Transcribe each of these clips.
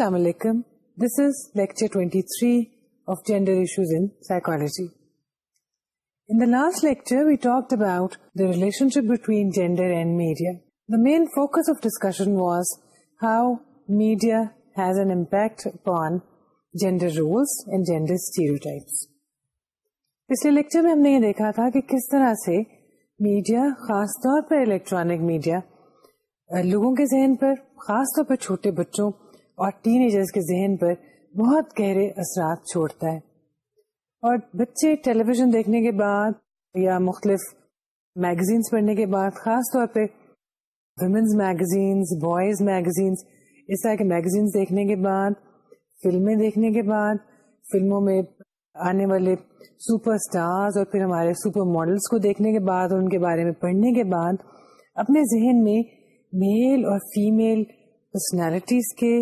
ہم نے یہ دیکھا تھا کہ کس طرح سے میڈیا خاص طور پر الیکٹرانک میڈیا لوگوں کے ذہن پر خاص طور پر چھوٹے بچوں اور ٹین ایجرز کے ذہن پر بہت گہرے اثرات چھوڑتا ہے اور بچے ٹیلی ویژن دیکھنے کے بعد یا مختلف میگزینس پڑھنے کے بعد خاص طور پہ ویمنز میگزینس بوائز میگزینس اس طرح کے میگزینس دیکھنے کے بعد فلمیں دیکھنے کے بعد فلموں میں آنے والے سپر اسٹار اور پھر ہمارے سپر ماڈلس کو دیکھنے کے بعد اور ان کے بارے میں پڑھنے کے بعد اپنے ذہن میں میل اور فیمیل پرسنالٹیز کے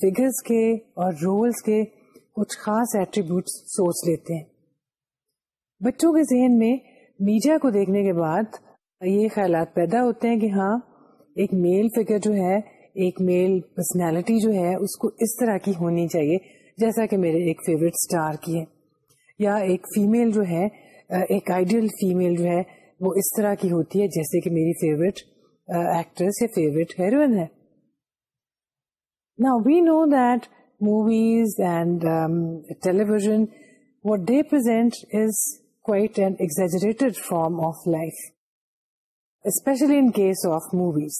فگرس کے اور رولس کے کچھ خاص ایٹریبیوٹ سوچ لیتے ہیں بچوں کے ذہن میں میڈیا کو دیکھنے کے بعد یہ خیالات پیدا ہوتے ہیں کہ ہاں ایک میل فگر جو ہے ایک میل پرسنالٹی جو ہے اس کو اس طرح کی ہونی چاہیے جیسا کہ میرے ایک فیوریٹ اسٹار کی ہے یا ایک فیمیل جو ہے ایک آئیڈیل فیمل جو ہے وہ اس طرح کی ہوتی ہے جیسے کہ میری فیوریٹ ایکٹریس uh, یا فیوریٹ ہیروئن ہے Now, we know that movies and um, television, what they present is quite an exaggerated form of life, especially in case of movies.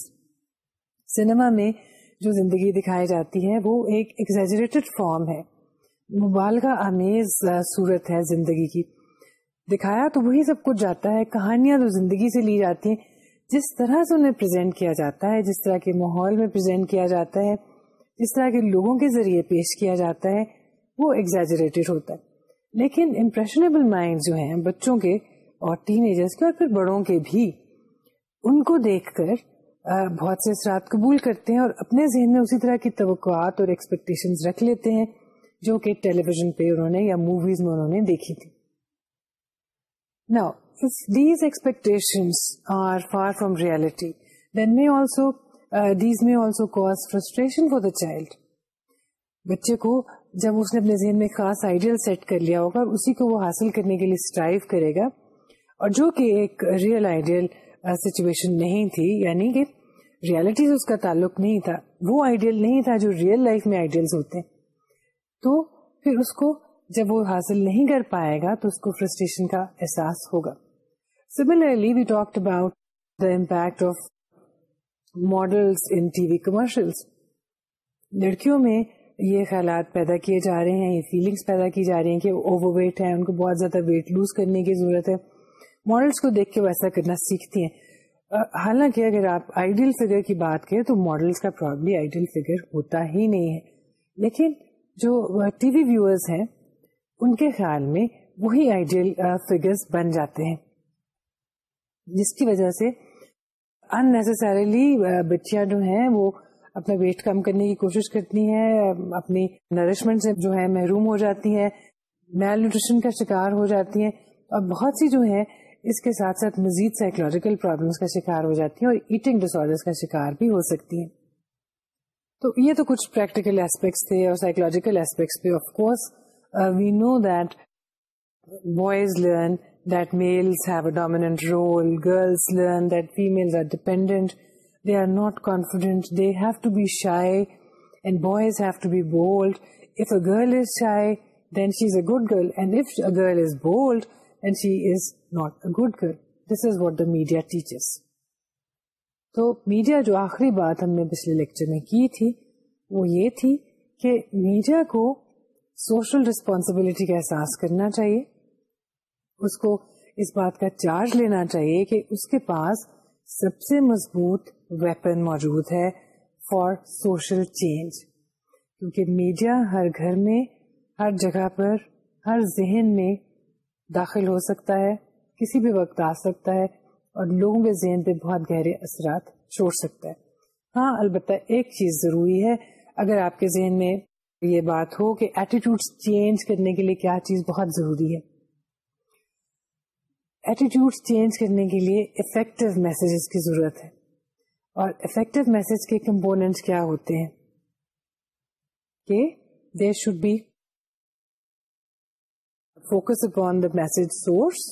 Cinema mein, جو زندگی دکھائی جاتی ہے وہ ایک ایگزیجریٹڈ فارم ہے مبالغہ کا امیز صورت ہے زندگی کی دکھایا تو وہی سب کچھ جاتا ہے کہانیاں تو زندگی سے لی جاتی ہیں جس طرح سے انہیں پریزنٹ کیا جاتا ہے جس طرح کے ماحول میں پریزنٹ کیا جاتا ہے جس طرح کے لوگوں کے ذریعے پیش کیا جاتا ہے وہ ایگزیجریٹڈ ہوتا ہے لیکن امپریشنیبل مائنڈ جو ہیں بچوں کے اور ٹین ایجرس کے اور پھر بڑوں کے بھی ان کو دیکھ کر بہت سے اثرات قبول کرتے ہیں اور اپنے ذہن میں اسی طرح کی توقعات اور ایکسپیکٹیشن رکھ لیتے ہیں جو کہ ٹیلی ویژن پہ انہوں نے یا موویز میں انہوں نے دیکھی تھی these are far from reality then may also these میں also cause frustration for the child بچے کو جب اس نے اپنے ذہن میں خاص آئیڈیل سیٹ کر لیا ہوگا اسی کو وہ حاصل کرنے کے لیے اسٹرائیو کرے گا اور جو کہ ایک ریئل آئیڈیل سچویشن نہیں تھی یعنی کہ ریالٹی سے اس کا تعلق نہیں تھا وہ آئیڈیل نہیں تھا جو ریئل لائف میں آئیڈیل ہوتے ہیں تو پھر اس کو جب وہ حاصل نہیں کر پائے گا تو اس کو فرسٹریشن کا احساس ہوگا similarly we talk about the impact of models in TV commercials لڑکیوں میں یہ خیالات پیدا کیے جا رہے ہیں یہ فیلنگس پیدا کی جا رہی ہیں کہ اوور ویٹ ہے ان کو بہت زیادہ ویٹ لوز کرنے کی ضرورت ہے ماڈلس کو دیکھ کے وہ ایسا کرنا سیکھتی ہیں حالانکہ اگر آپ آئیڈیل فگر کی بات کریں تو ماڈلس کا پرابلی آئیڈیل فگر ہوتا ہی نہیں ہے لیکن جو ٹی وی ویورز ہیں ان کے خیال میں وہی آئیڈیل فگرز بن جاتے ہیں جس کی وجہ سے انسریلی بچیاں جو ہیں وہ اپنا ویٹ کم کرنے کی کوشش کرتی ہیں اپنی نرشمنٹ سے جو ہے محروم ہو جاتی ہیں میل نیوٹریشن کا شکار ہو جاتی ہیں اور بہت سی جو ہیں اس کے ساتھ ساتھ مزید سائیکولوجیکل پرابلمس کا شکار ہو جاتی ہیں اور ایٹنگ ڈس آرڈر کا شکار بھی ہو سکتی ہیں تو یہ تو کچھ پریکٹیکل ایسپیکٹس تھے اور سائیکولوجیکل ایسپیکٹس پہ of course we know that boys learn that males have a dominant role, girls learn that females are dependent, they are not confident, they have to be shy, and boys have to be bold. If a girl is shy, then she's a good girl, and if a girl is bold, then she is not a good girl. This is what the media teaches. تو media جو آخری بات ہم نے پچھلے لیکچر میں کی تھی وہ یہ تھی کہ میڈیا کو سوشل ریسپانسبلٹی کا احساس کرنا چاہیے اس کو اس بات کا چارج لینا چاہیے کہ اس کے پاس سب سے مضبوط ویپن موجود ہے فار سوشل چینج کیونکہ میڈیا ہر گھر میں ہر جگہ پر ہر ذہن میں داخل ہو سکتا ہے کسی بھی وقت آ سکتا ہے اور لوگوں کے ذہن پہ بہت گہرے اثرات چھوڑ سکتا ہے ہاں البتہ ایک چیز ضروری ہے اگر آپ کے ذہن میں یہ بات ہو کہ ایٹیٹیوڈ چینج کرنے کے لیے کیا چیز بہت ضروری ہے ایٹیٹیوڈ چینج کرنے کے لیے افیکٹو میسجز کی ضرورت ہے اور افیکٹو میسج کے کمپوننٹ کیا ہوتے ہیں کہ there should be focus upon the message source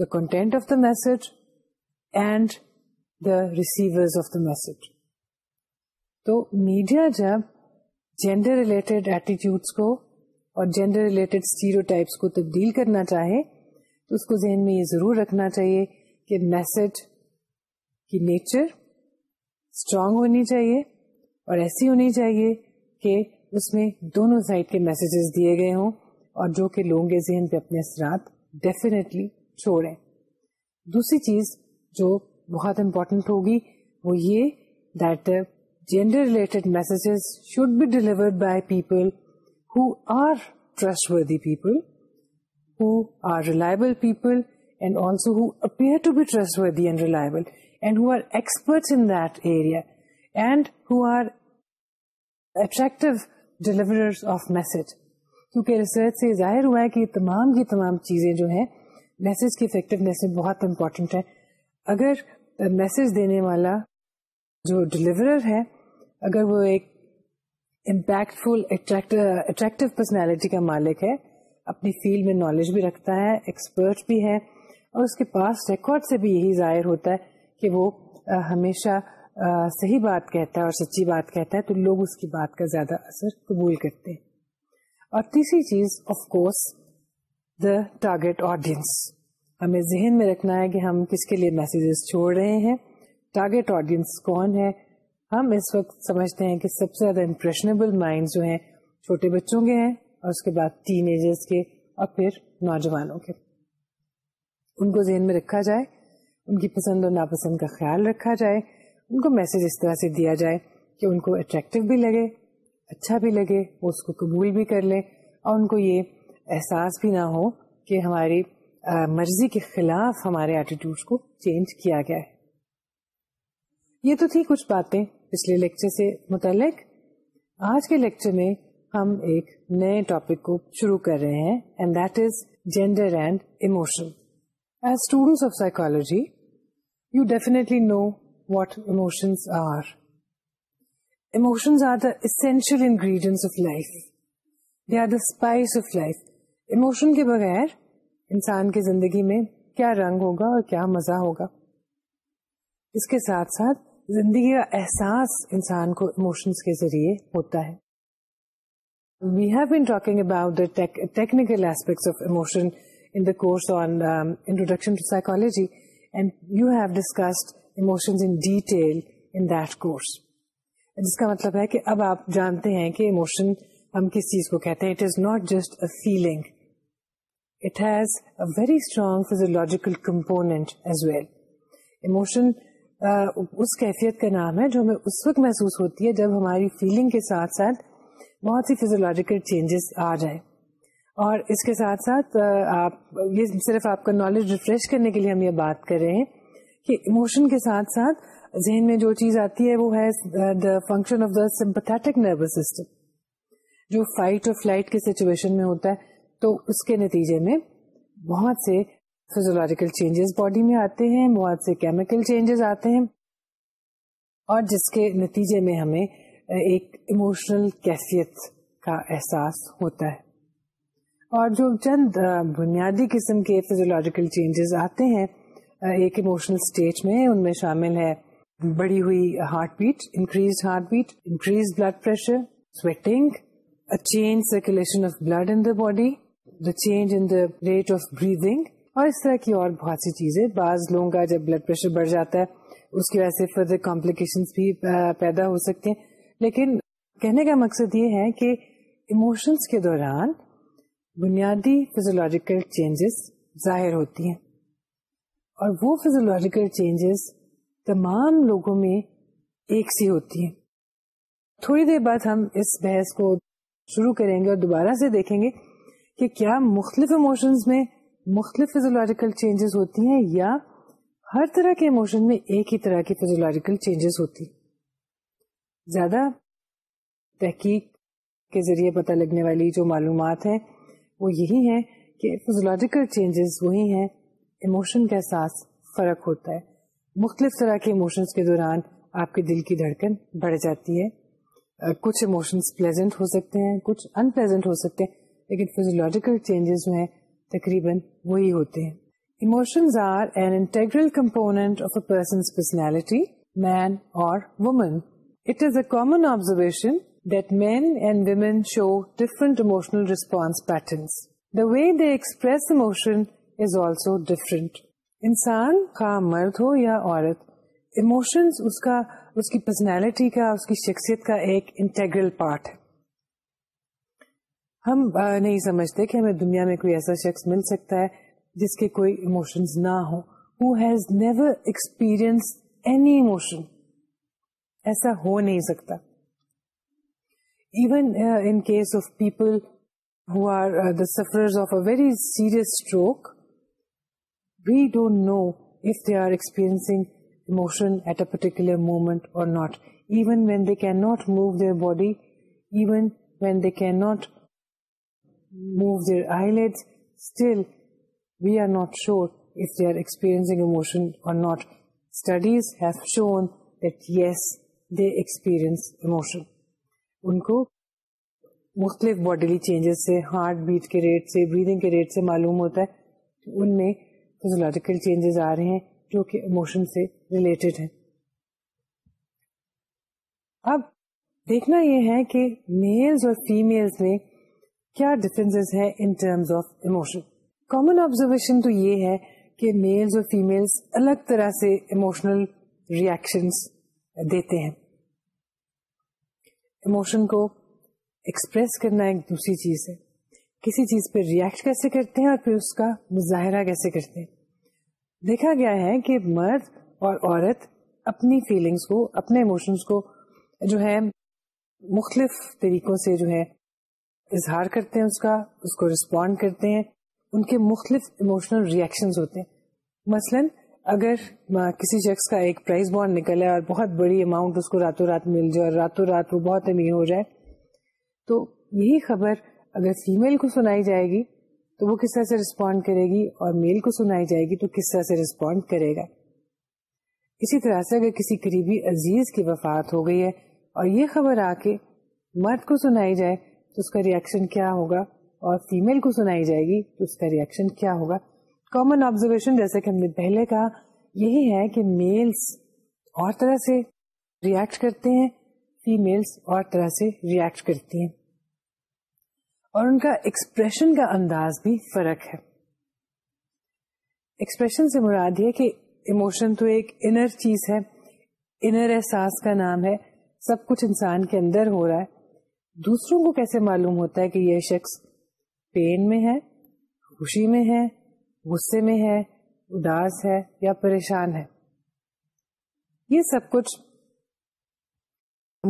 the content of the message and the receiver of the message تو میڈیا جب جینڈر ریلیٹڈ ایٹیٹیوڈس کو اور جینڈر ریلیٹڈ اسٹیریو ٹائپس کو تبدیل کرنا چاہے اس کو ذہن میں یہ ضرور رکھنا چاہیے کہ میسج کی نیچر اسٹرانگ ہونی چاہیے اور ایسی ہونی چاہیے کہ اس میں دونوں سائڈ کے میسجز دیے گئے ہوں اور جو کہ لوگوں کے ذہن پہ اپنے اثرات ڈیفینیٹلی چھوڑیں دوسری چیز جو بہت امپورٹنٹ ہوگی وہ یہ that gender related messages should be delivered by people who are trustworthy people who who are reliable reliable people and and and also appear to be trustworthy who are experts in that area and who are attractive deliverers of message کیونکہ research سے ظاہر ہوا ہے کہ تمام کی تمام چیزیں جو ہیں میسج کی افیکٹونیس میں بہت امپورٹنٹ ہے اگر میسج دینے والا جو ڈلیورر ہے اگر وہ ایک امپیکٹفلیکٹ اٹریکٹو پرسنالٹی کا مالک ہے اپنی فیلڈ میں نالج بھی رکھتا ہے ایکسپرٹ بھی ہے اور اس کے پاس ریکارڈ سے بھی یہی ظاہر ہوتا ہے کہ وہ ہمیشہ صحیح بات کہتا ہے اور سچی بات کہتا ہے تو لوگ اس کی بات کا زیادہ اثر قبول کرتے ہیں اور تیسری چیز of course the target audience ہمیں ذہن میں رکھنا ہے کہ ہم کس کے لیے میسیجز چھوڑ رہے ہیں ٹارگیٹ آڈینس کون ہے ہم اس وقت سمجھتے ہیں کہ سب سے زیادہ امپریشنیبل مائنڈ جو ہیں چھوٹے بچوں کے ہیں اور اس کے بعد کے اور پھر نوجوانوں کے ان کو ذہن میں رکھا جائے ان کی پسند اور ناپسند کا خیال رکھا جائے ان کو میسج اس طرح سے دیا جائے کہ ان کو اٹریکٹو بھی لگے اچھا بھی لگے وہ اس کو قبول بھی کر لیں اور ان کو یہ احساس بھی نہ ہو کہ ہماری مرضی کے خلاف ہمارے ایٹیٹیوڈ کو چینج کیا گیا ہے یہ تو تھی کچھ باتیں پچھلے لیکچر سے متعلق آج کے لیکچر میں ہم ایک نئے ٹاپک کو شروع کر رہے ہیں and that is gender and emotion as students of psychology you definitely know what emotions are emotions are the essential ingredients of life they are the spice of life emotion کے بغیر انسان کی زندگی میں کیا رنگ ہوگا اور کیا مزہ ہوگا اس کے ساتھ ساتھ زندگی کا احساس انسان کو ایموشنس کے ذریعے ہوتا ہے we've been talking about of اموشنوجی and you have discussed course جس کا مطلب ہے کہ اب آپ جانتے ہیں کہ ایموشن ہم کس چیز کو کہتے ہیں feeling it has very strong physiological component as well emotion اس کیفیت کا نام ہے جو ہمیں اس وقت محسوس ہوتی ہے جب ہماری فیلنگ کے ساتھ ساتھ بہت سی فیزولوجیکل چینجز آ جائے اور اس کے ساتھ ساتھ آپ یہ صرف آپ کا نالج ریفریش کرنے کے لیے ہم یہ بات کر رہے ہیں کہ ایموشن کے ساتھ ساتھ ذہن میں جو چیز آتی ہے ہے وہ the function of the sympathetic nervous system جو فائٹ اور فلائٹ کے سچویشن میں ہوتا ہے تو اس کے نتیجے میں بہت سے فیزولوجیکل چینجز باڈی میں آتے ہیں بہت سے کیمیکل چینجز آتے ہیں اور جس کے نتیجے میں ہمیں ایک اموشنل کیفیت کا احساس ہوتا ہے اور جو چند بنیادی قسم کے فیزولوجیکل چینجز آتے ہیں ایک اموشنل اسٹیج میں ان میں شامل ہے بڑی ہوئی heart beat increase heart beat increase blood pressure sweating change circulation of blood in the body the change in the rate of breathing اور اس طرح کی اور بہت سی چیزیں بعض لوگوں کا جب بلڈ پریشر بڑھ جاتا ہے اس کی وجہ سے فردر کمپلیکیشن بھی پیدا ہو سکتے ہیں لیکن کہنے کا مقصد یہ ہے کہ ایموشنس کے دوران بنیادی فیزولوجیکل چینجز ظاہر ہوتی ہیں اور وہ فیزولوجیکل چینجز تمام لوگوں میں ایک سی ہوتی ہیں تھوڑی دیر بعد ہم اس بحث کو شروع کریں گے اور دوبارہ سے دیکھیں گے کہ کیا مختلف ایموشنز میں مختلف فیزولوجیکل چینجز ہوتی ہیں یا ہر طرح کے ایموشن میں ایک ہی طرح کی فیزولوجیکل چینجز ہوتی ہیں زیادہ تحقیق کے ذریعے پتہ لگنے والی جو معلومات ہیں وہ یہی ہیں کہ فزولوجیکل چینجز وہی ہیں ایموشن کا احساس فرق ہوتا ہے مختلف طرح کے ایموشنس کے دوران آپ کے دل کی دھڑکن بڑھ جاتی ہے کچھ ایموشنس پلیزنٹ ہو سکتے ہیں کچھ پلیزنٹ ہو سکتے ہیں لیکن فزولوجیکل چینجز جو ہیں تقریباً وہی ہوتے ہیں emotions are an internal component of a person's personality man اور وومن مرد ہو یا پرسنالٹی کا اس کی شخصیت کا ایک انٹیگرل پارٹ ہے ہم نہیں سمجھتے کہ ہمیں دنیا میں کوئی ایسا شخص مل سکتا ہے جس کے کوئی اموشن نہ ہوسپیرینس اینی اموشن ایسا ہو نہیں سکتا even in case of people who are the suffers of a very serious stroke we don't know if they are experiencing emotion at a particular moment or not even when they can not move their body even when they can not move their eyelid still we are not sure if they are experiencing emotion or not studies have shown that yes they experience emotion in کو مختلف bodily changes سے heart beat کے rate سے breathing کے rate سے معلوم ہوتا ہے ان میں فیزولوجیکل چینجز آ رہے ہیں جو کہ اموشن سے ریلیٹڈ ہیں اب دیکھنا یہ ہے کہ میلز اور فیمیلز میں کیا ڈفرینس ہیں in terms of emotion common observation تو یہ ہے کہ میلز اور فیمیلز الگ طرح سے اموشنل ریئیکشنس دیتے ہیں ایموشن کو ایکسپریس کرنا ایک دوسری چیز ہے کسی چیز پہ ریئیکٹ کیسے کرتے ہیں اور پھر اس کا مظاہرہ کیسے کرتے ہیں دیکھا گیا ہے کہ مرد اور عورت اپنی فیلنگس کو اپنے ایموشنس کو جو ہے مختلف طریقوں سے جو ہے اظہار کرتے ہیں اس کا اس کو رسپونڈ کرتے ہیں ان کے مختلف ایموشنل ریئیکشنز ہوتے ہیں مثلاً اگر کسی شخص کا ایک پرائز بانڈ نکلے اور بہت بڑی اماؤنٹ اس کو راتوں رات مل جائے اور راتوں رات وہ بہت امیر ہو جائے تو یہی خبر اگر فیمل کو سنائی جائے گی تو وہ کس طرح سے رسپونڈ کرے گی اور میل کو سنائی جائے گی تو کس طرح سے رسپونڈ کرے گا اسی طرح سے اگر کسی قریبی عزیز کی وفات ہو گئی ہے اور یہ خبر آ کے مرد کو سنائی جائے تو اس کا ریئیکشن کیا ہوگا اور فیمل کو سنائی جائے گی تو اس کا ریئیکشن کیا ہوگا کامن آبزرویشن جیسے کہ ہم نے پہلے کہا یہی ہے کہ میلس اور طرح سے ریئیکٹ کرتے ہیں فیملس اور طرح سے ریئیکٹ کرتی ہیں اور ان کا ایکسپریشن کا انداز بھی فرق ہے ایکسپریشن سے مراد یہ کہ ایموشن تو ایک انر چیز ہے انر احساس کا نام ہے سب کچھ انسان کے اندر ہو رہا ہے دوسروں کو کیسے معلوم ہوتا ہے کہ یہ شخص پین میں ہے خوشی میں ہے غصے میں ہے اداس ہے یا پریشان ہے یہ سب کچھ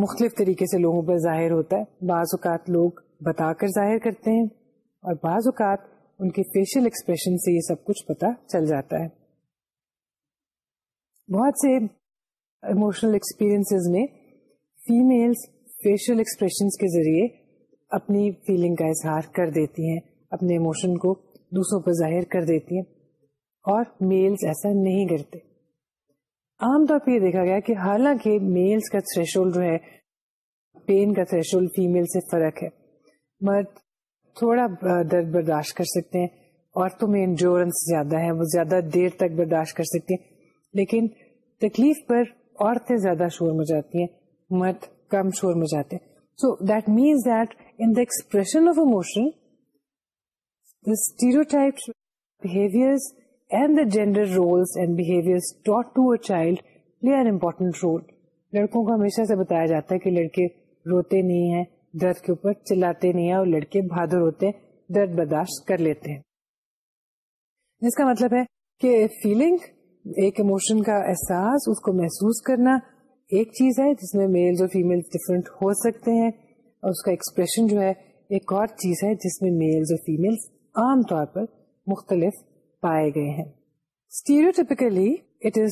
مختلف طریقے سے لوگوں پر ظاہر ہوتا ہے بعض اوقات لوگ بتا کر ظاہر کرتے ہیں اور بعض اوقات ان کے فیشیل ایکسپریشن سے یہ سب کچھ پتا چل جاتا ہے بہت سے اموشنل ایکسپیرئنس میں فیملس فیشیل ایکسپریشن کے ذریعے اپنی فیلنگ کا اظہار کر دیتی ہیں اپنے اموشن کو دوسروں پر ظاہر کر دیتی ہیں اور میلز ایسا نہیں کرتے عام طور پہ یہ دیکھا گیا کہ حالانکہ میلز کا تھریشول پین کا تھریشول فیمل سے فرق ہے مرد تھوڑا درد برداشت کر سکتے ہیں عورتوں میں انجورنس زیادہ ہے وہ زیادہ دیر تک برداشت کر سکتے ہیں لیکن تکلیف پر عورتیں زیادہ شور مچاتی ہیں مرد کم شور مچاتے ہیں so that means that in the expression of emotion the behaviors behaviors and and gender roles taught to a child play an important role. لڑکوں کو ہمیشہ سے بتایا جاتا ہے کہ لڑکے روتے نہیں ہیں درد کے اوپر چلاتے نہیں ہیں اور لڑکے بہادر ہوتے ہیں درد برداشت کر لیتے ہیں جس کا مطلب ہے کہ فیلنگ ایک ایموشن کا احساس اس کو محسوس کرنا ایک چیز ہے جس میں میلز اور فیمل ڈفرینٹ ہو سکتے ہیں اور اس کا ایکسپریشن جو ہے ایک اور چیز ہے جس میں میلز اور فیمل عام طور پر مختلف پائے گئے ہیں other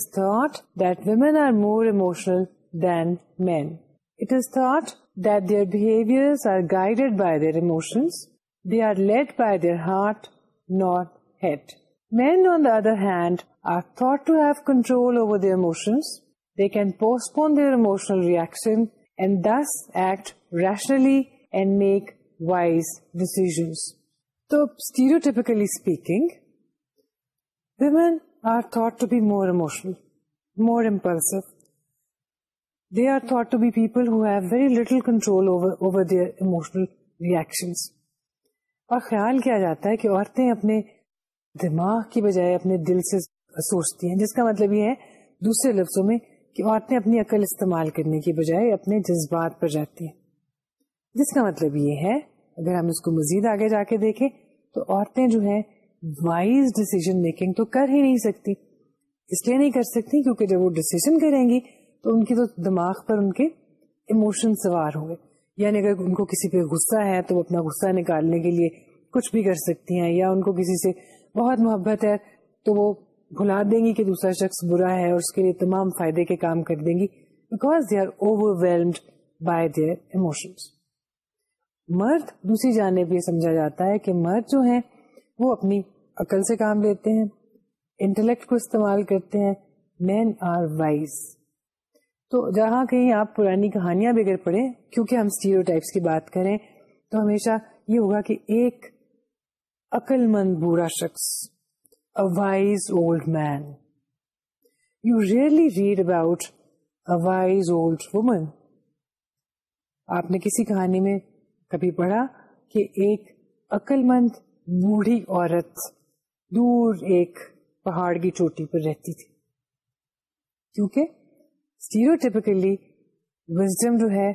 hand are thought to have control over their emotions they can postpone their their emotional reaction and this act rationally and make wise decisions تو speaking women are thought to be more emotional more they are thought to be people who have very little control over their emotional reactions اور خیال کیا جاتا ہے کہ عورتیں اپنے دماغ کی بجائے اپنے دل سے سوچتی ہیں جس کا مطلب یہ ہے دوسرے لفظوں میں کہ عورتیں اپنی عقل استعمال کرنے کی بجائے اپنے جذبات پر جاتی ہیں جس کا مطلب یہ ہے اگر ہم اس کو مزید آگے جا کے دیکھیں تو عورتیں جو ہیں وائز ڈسیزن میکنگ تو کر ہی نہیں سکتی اس لیے نہیں کر سکتی کیونکہ جب وہ ڈسیزن کریں گی تو ان کی تو دماغ پر ان کے ایموشن سوار ہوں گے یعنی اگر ان کو کسی پہ غصہ ہے تو وہ اپنا غصہ نکالنے کے لیے کچھ بھی کر سکتی ہیں یا ان کو کسی سے بہت محبت ہے تو وہ بھلا دیں گی کہ دوسرا شخص برا ہے اور اس کے لیے تمام فائدے کے کام کر دیں گی because they are overwhelmed by their emotions مرد دوسری جانب یہ سمجھا جاتا ہے کہ مرد جو ہیں وہ اپنی عقل سے کام لیتے ہیں انٹلیکٹ کو استعمال کرتے ہیں مین آر وائز تو جہاں کہیں آپ پرانی کہانیاں بغیر پڑھیں کیونکہ ہم اسٹیریو ٹائپس کی بات کریں تو ہمیشہ یہ ہوگا کہ ایک عقل مند بوڑھا شخص wise old man you rarely read about wise old woman آپ نے کسی کہانی میں کبھی پڑھا کہ ایک عقل مند بوڑھی عورت دور ایک پہاڑ کی چوٹی پر رہتی تھی کیونکہ وزڈم جو ہے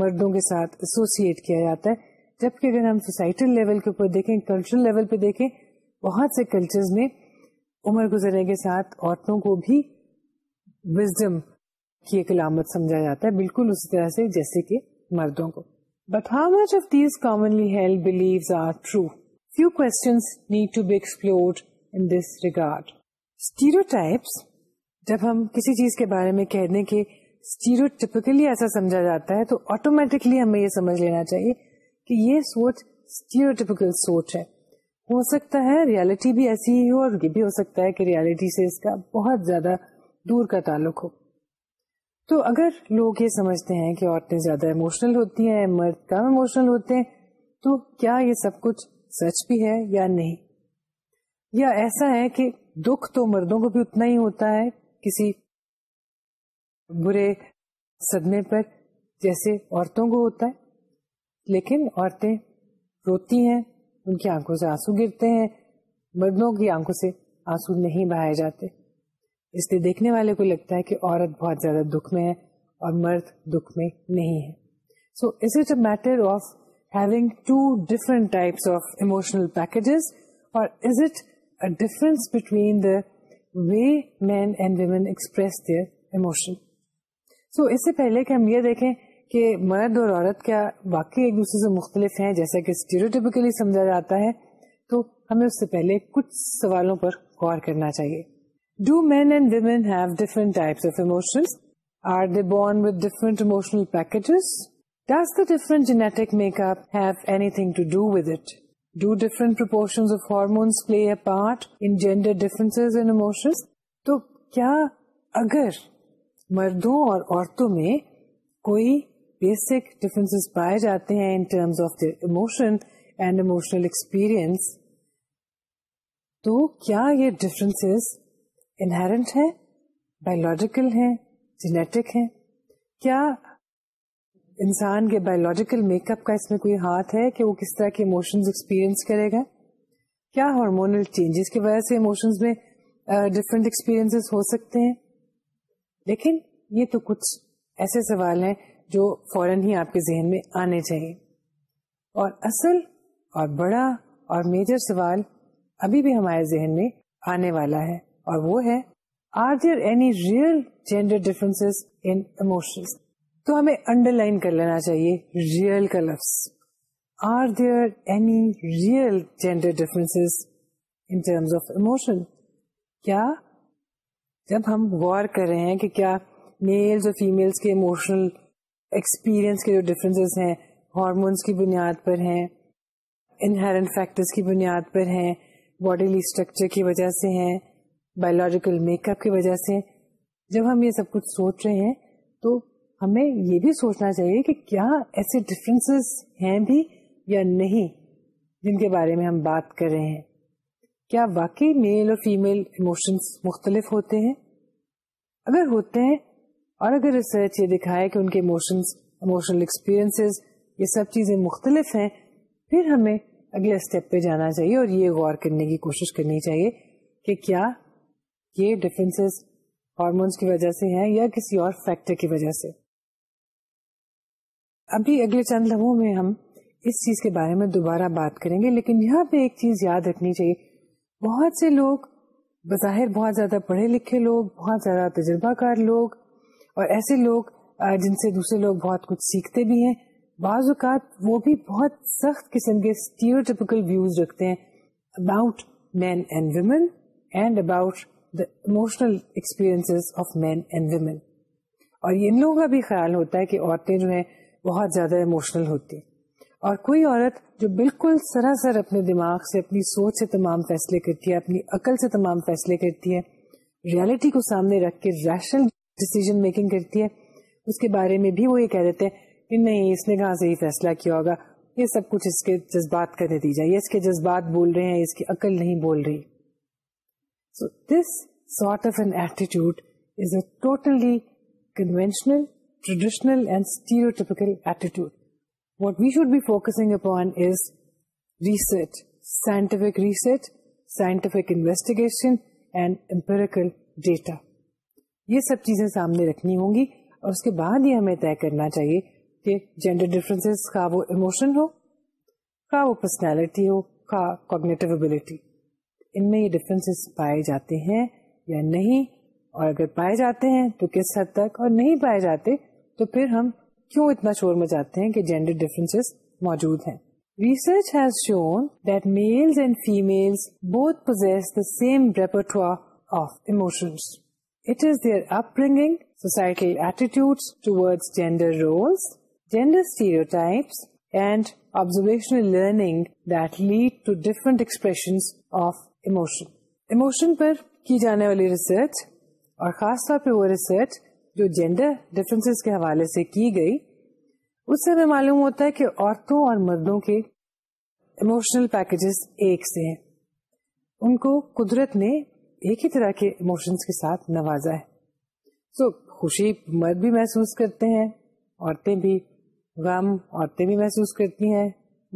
مردوں کے ساتھ ایسوسیٹ کیا جاتا ہے جبکہ اگر ہم سوسائٹل لیول کے اوپر دیکھیں کلچرل لیول پہ دیکھیں بہت سے کلچرز میں عمر گزرے کے ساتھ عورتوں کو بھی وزڈم کی ایک علامت سمجھا جاتا ہے بالکل اسی طرح سے جیسے کہ مردوں کو But how much of these commonly held beliefs are true? Few questions need to be explored in this regard. Stereotypes, جب ہم کسی چیز کے بارے میں کہنے کے اسٹیروٹیپکلی ایسا سمجھا جاتا ہے تو آٹومیٹکلی ہمیں یہ سمجھ لینا چاہیے کہ یہ سوچ اسٹیروٹیپکل سوچ ہے ہو سکتا ہے ریالٹی بھی ایسی ہی ہو اور یہ بھی ہو سکتا ہے کہ ریالٹی سے اس کا بہت زیادہ دور کا تعلق ہو تو اگر لوگ یہ سمجھتے ہیں کہ عورتیں زیادہ اموشنل ہوتی ہیں مرد کم اموشنل ہوتے ہیں تو کیا یہ سب کچھ سچ بھی ہے یا نہیں یا ایسا ہے کہ دکھ تو مردوں کو بھی اتنا ہی ہوتا ہے کسی برے صدمے پر جیسے عورتوں کو ہوتا ہے لیکن عورتیں روتی ہیں ان کی آنکھوں سے آنسو گرتے ہیں مردوں کی آنکھوں سے آنسو نہیں بہائے جاتے اس لیے دیکھنے والے کو لگتا ہے کہ عورت بہت زیادہ دکھ میں ہے اور مرد دکھ میں نہیں ہے so is it a matter of of having two different types packages or is it a difference between the way men and women express their emotion so اس سے پہلے کہ ہم یہ دیکھیں کہ مرد اور عورت کیا واقعی ایک دوسرے سے مختلف ہیں جیسا کہ سمجھا جاتا ہے تو ہمیں اس سے پہلے کچھ سوالوں پر غور کرنا چاہیے do men and ویمینٹس are the born with different package that genetic make اپنی پارٹ ان جینڈر ڈیفرنس تو کیا اگر مردوں اور عورتوں میں کوئی بیسک ڈفرنس پائے جاتے ہیں ان ٹرمز آف دروشن اینڈ اموشنلسپیرینس تو کیا یہ ڈفرینس انہرنٹ ہیں بایولوجیکل ہیں جینیٹک ہیں کیا انسان کے بایولوجیکل میک اپ کا اس میں کوئی ہاتھ ہے کہ وہ کس طرح کے ایکسپیرئنس کرے گا کیا ہارمونل چینجز کی وجہ سے میں ڈفرینٹ ایکسپیرئنس ہو سکتے ہیں لیکن یہ تو کچھ ایسے سوال ہیں جو فوراً ہی آپ کے ذہن میں آنے چاہیے اور اصل اور بڑا اور میجر سوال ابھی بھی ہمارے ذہن میں آنے والا ہے اور وہ ہے are there any real gender difference underline کر لینا چاہیے ریئل کا لفظ are there any real gender difference of emotion کیا جب ہم غور کر رہے ہیں کہ کیا میلز اور فیملس کے اموشنل ایکسپیرئنس کے جو ڈفرینس ہیں ہارمونس کی بنیاد پر ہیں انہرنٹ فیکٹرس کی بنیاد پر ہیں باڈیلی اسٹرکچر کی وجہ سے ہیں بایولوجیکل میک اپ کی وجہ سے جب ہم یہ سب کچھ سوچ رہے ہیں تو ہمیں یہ بھی سوچنا چاہیے کہ کیا ایسے ہیں بھی یا نہیں جن کے بارے میں ہم بات کر رہے ہیں کیا واقعی میل اور فیمل ایموشنس مختلف ہوتے ہیں اگر ہوتے ہیں اور اگر ریسرچ یہ دکھائے کہ ان کے ایموشنس اموشنل ایکسپیرئنس یہ سب چیزیں مختلف ہیں پھر ہمیں اگلے اسٹیپ پہ جانا چاہیے اور یہ غور کرنے کی کوشش کرنی چاہیے کہ کیا یہ ڈفرینس ہارمونس کی وجہ سے ہیں یا کسی اور فیکٹر کی وجہ سے ابھی اگلے چند لمحوں میں ہم اس چیز کے بارے میں دوبارہ بات کریں گے لیکن یہاں پہ ایک چیز یاد رکھنی چاہیے بہت سے لوگ بظاہر بہت زیادہ پڑھے لکھے لوگ بہت زیادہ تجربہ کار لوگ اور ایسے لوگ جن سے دوسرے لوگ بہت کچھ سیکھتے بھی ہیں بعض اوقات وہ بھی بہت سخت قسم کے ویوز رکھتے ہیں about men and women and about emotional experience of men and women اور ان لوگوں کا بھی خیال ہوتا ہے کہ عورتیں جو ہیں بہت زیادہ اموشنل ہوتی اور کوئی عورت جو بالکل سراسر اپنے دماغ سے اپنی سوچ سے تمام فیصلے کرتی ہے اپنی عقل سے تمام فیصلے کرتی ہے ریالٹی کو سامنے رکھ کے ریشنل ڈسیزن میکنگ کرتی ہے اس کے بارے میں بھی وہ یہ کہہ دیتے ہیں کہ نہیں اس نے کہاں سے ہی فیصلہ کیا ہوگا یہ سب کچھ اس کے جذبات کا نتیجہ یہ اس کے جذبات بول رہے ہیں اس کی عقل نہیں بول رہی یہ سب چیزیں سامنے رکھنی ہوں گی اور اس کے بعد ہی ہمیں طے کرنا چاہیے کہ جینڈر ڈفرینس کا وہ ایموشن ہو کا وہ پرسنالٹی ہو کا کوگنیٹو ابلیٹی ان میں یہ ڈفرینسز پائے جاتے ہیں یا نہیں اور اگر پائے جاتے ہیں تو کس حد تک اور نہیں پائے جاتے تو پھر ہم کیوں اتنا میں مچاتے ہیں کہ جینڈر ڈفرینسز موجود ہیں research has shown that male and female both possess the same repertoire of emotions it is their upbringing society attitude towards gender roles gender stereotypes and observational learning expression of emotion emotion پر کی جانے والی research اور خاص طور پہ وہ research جو gender difference کے حوالے سے کی گئی اس سے ہمیں معلوم ہوتا ہے کہ عورتوں اور مردوں کے ایموشنل پیکجز ایک سے ہیں ان کو قدرت نے ایک ہی طرح کے ایموشنس کے ساتھ نوازا ہے سو so, خوشی مرد بھی محسوس کرتے ہیں عورتیں بھی غم عورتیں بھی محسوس کرتی ہیں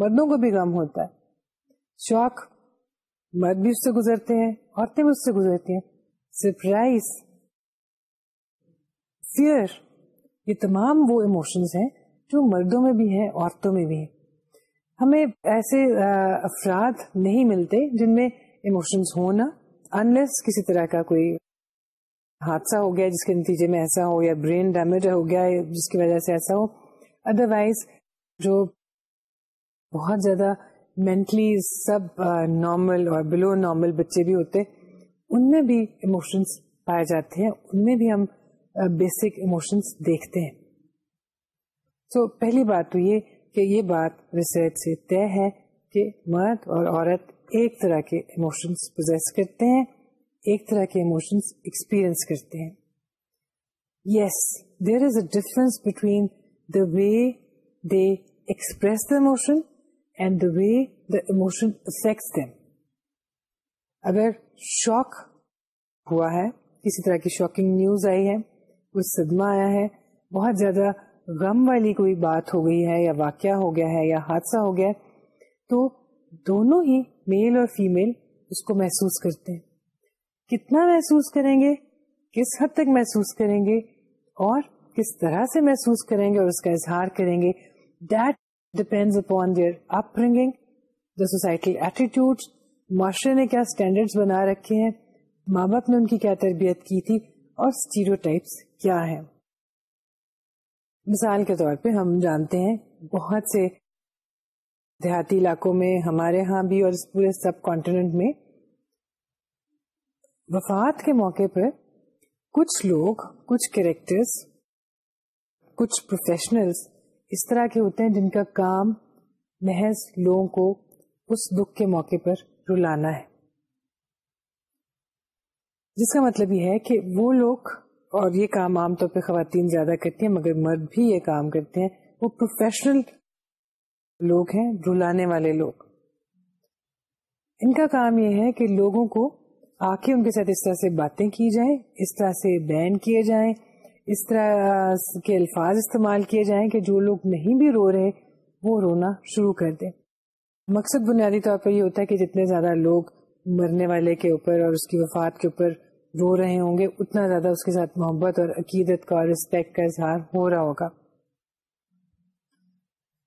مردوں کو بھی غم ہوتا ہے شوق مرد بھی اس سے گزرتے ہیں عورتیں بھی اس سے گزرتی ہیں سرپرائز فیئر یہ تمام وہ ایموشنز ہیں جو مردوں میں بھی ہیں عورتوں میں بھی ہیں ہمیں ایسے افراد نہیں ملتے جن میں ایموشنز ہونا انلیس کسی طرح کا کوئی حادثہ ہو گیا جس کے نتیجے میں ایسا ہو یا برین ڈیمیج ہو گیا جس کی وجہ سے ایسا ہو ادروائز جو بہت زیادہ مینٹلی سب نارمل اور بلو نارمل بچے بھی ہوتے ان میں بھی ایموشنس پائے جاتے ہیں ان میں بھی ہم بیسک uh, ایموشنس دیکھتے ہیں سو پہلی بات تو یہ کہ یہ بات ریسرچ سے طے ہے کہ مرد اور عورت ایک طرح کے ایموشنس پوزیس کرتے ہیں ایک طرح کے ایموشنس ایکسپیرئنس کرتے ہیں yes there is a difference between the way they express the emotion and the way داوشن اگر شوق ہوا ہے کسی طرح کی شوق نیوز آئی ہے کوئی صدمہ آیا ہے بہت زیادہ یا واقعہ ہو گیا ہے یا حادثہ ہو گیا تو دونوں ہی میل اور فیمل اس کو محسوس کرتے ہیں کتنا محسوس کریں گے کس حد تک محسوس کریں گے اور کس طرح سے محسوس کریں گے اور اس کا اظہار کریں گے دیٹ the اپون attitudes, معاشرے نے کیا اسٹینڈرڈ بنا رکھے ہیں ماں باپ نے ان کی کیا تربیت کی تھی اور اسٹیریو ٹائپس کیا مثال کے طور پہ ہم جانتے ہیں بہت سے دیہاتی علاقوں میں ہمارے ہاں بھی اور اس پورے سب کانٹینٹ میں وفات کے موقع پر کچھ لوگ کچھ کریکٹرس کچھ پروفیشنلس اس طرح کے ہوتے ہیں جن کا کام محض لوگوں کو اس دکھ کے موقع پر رلانا ہے جس کا مطلب یہ ہے کہ وہ لوگ اور یہ کام عام طور پہ خواتین زیادہ کرتی ہیں مگر مرد بھی یہ کام کرتے ہیں وہ پروفیشنل لوگ ہیں رلانے والے لوگ ان کا کام یہ ہے کہ لوگوں کو آ کے ان کے ساتھ اس طرح سے باتیں کی جائیں اس طرح سے بین کیے جائیں اس طرح کے الفاظ استعمال کیے جائیں کہ جو لوگ نہیں بھی رو رہے وہ رونا شروع کر دیں مقصد بنیادی طور پر یہ ہوتا ہے کہ جتنے زیادہ لوگ مرنے والے کے اوپر اور اس کی وفات کے اوپر رو رہے ہوں گے اتنا زیادہ اس کے ساتھ محبت اور عقیدت کا اور رسپیکٹ کا اظہار ہو رہا ہوگا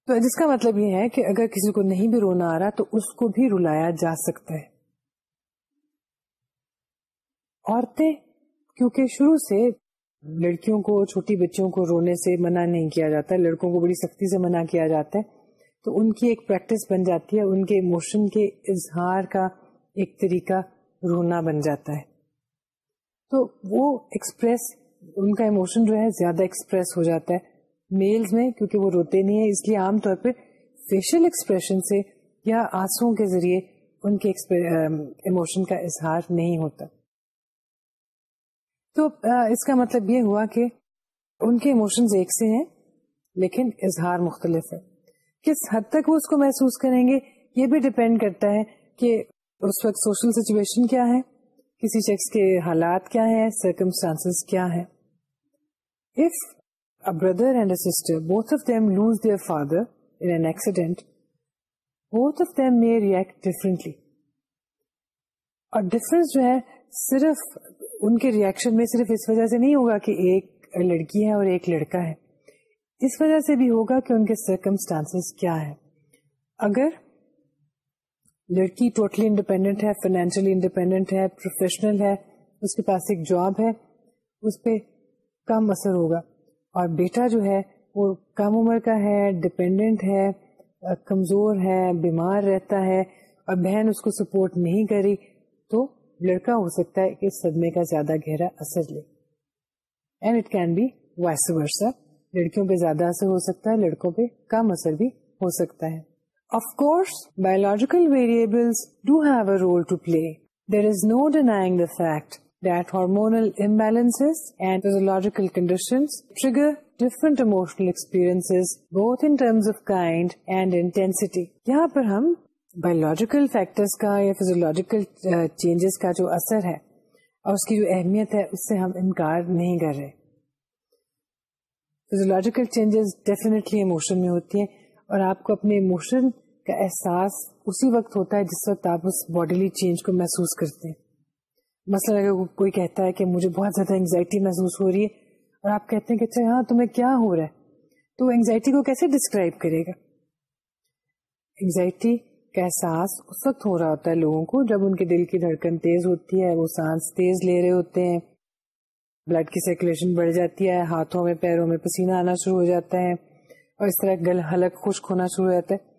تو جس کا مطلب یہ ہے کہ اگر کسی کو نہیں بھی رونا آ رہا تو اس کو بھی رلایا جا سکتا ہے عورتیں کیونکہ شروع سے لڑکیوں کو چھوٹی بچوں کو رونے سے منع نہیں کیا جاتا لڑکوں کو بڑی سختی سے منع کیا جاتا ہے تو ان کی ایک پریکٹس بن جاتی ہے ان کے اموشن کے اظہار کا ایک طریقہ رونا بن جاتا ہے تو وہ ایکسپریس ان کا اموشن جو ہے زیادہ ایکسپریس ہو جاتا ہے میلز میں کیونکہ وہ روتے نہیں ہیں اس لیے عام طور پہ فیشل ایکسپریشن سے یا آنسو کے ذریعے ان کے ایموشن کا اظہار نہیں ہوتا تو اس کا مطلب یہ ہوا کہ ان کے اموشنز ایک سے ہیں لیکن اظہار مختلف ہے کس حد تک وہ اس کو محسوس کریں گے یہ بھی ڈپینڈ کرتا ہے کہ اس وقت سوشل سچویشن کیا ہے کسی شخص کے حالات کیا ہے سرکمسٹانس کیا ہے brother and a sister lose their father in an both of them react differently اور ڈفرنس جو ہے صرف ان کے ریئیکشن میں صرف اس وجہ سے نہیں ہوگا کہ ایک لڑکی ہے اور ایک لڑکا ہے اس وجہ سے بھی ہوگا کہ ان کے سرکمسٹانس کیا ہے اگر لڑکی ٹوٹلی انڈیپینڈنٹ ہے فائنینشلی انڈیپینڈنٹ ہے پروفیشنل ہے اس کے پاس ایک جاب ہے اس پہ کم اثر ہوگا اور بیٹا جو ہے وہ کم عمر کا ہے ڈپینڈنٹ ہے کمزور ہے بیمار رہتا ہے اور بہن اس کو سپورٹ نہیں کری تو لڑکا ہو سکتا ہے کہ صدمے کا زیادہ گہرا اثر لے and it can be vice versa لڑکیوں پہ زیادہ اثر ہو سکتا ہے لڑکوں پہ کم اثر بھی ہو سکتا ہے course biological variable do have a role to play there is no denying the fact that hormonal different emotional experiences both experience terms of kind and intensity یہاں پر ہم بایولوجیکل فیکٹرز کا یا فیزولوجیکل چینجز uh, کا جو اثر ہے اور اس کی جو اہمیت ہے اس سے ہم انکار نہیں کر رہے فیزولوجیکل چینجز ڈیفینیٹلی اموشن میں ہوتی ہیں اور آپ کو اپنے اموشن کا احساس اسی وقت ہوتا ہے جس وقت آپ اس باڈیلی چینج کو محسوس کرتے ہیں مثلاً اگر کوئی کہتا ہے کہ مجھے بہت زیادہ انگزائٹی محسوس ہو رہی ہے اور آپ کہتے ہیں کہ اچھا ہاں تمہیں کیا ہو رہا ہے تو انگزائٹی کو کیسے ڈسکرائب کرے گا انگزائٹی احساس اس وقت ہو رہا ہوتا ہے لوگوں کو جب ان کے دل کی دھڑکن تیز ہوتی ہے وہ سانس تیز لے رہے ہوتے ہیں بلڈ کی سرکولیشن بڑھ جاتی ہے ہاتھوں میں پیروں میں پسینہ آنا شروع ہو جاتا ہے اور اس طرح گل حلق خشک ہونا شروع ہو جاتا ہے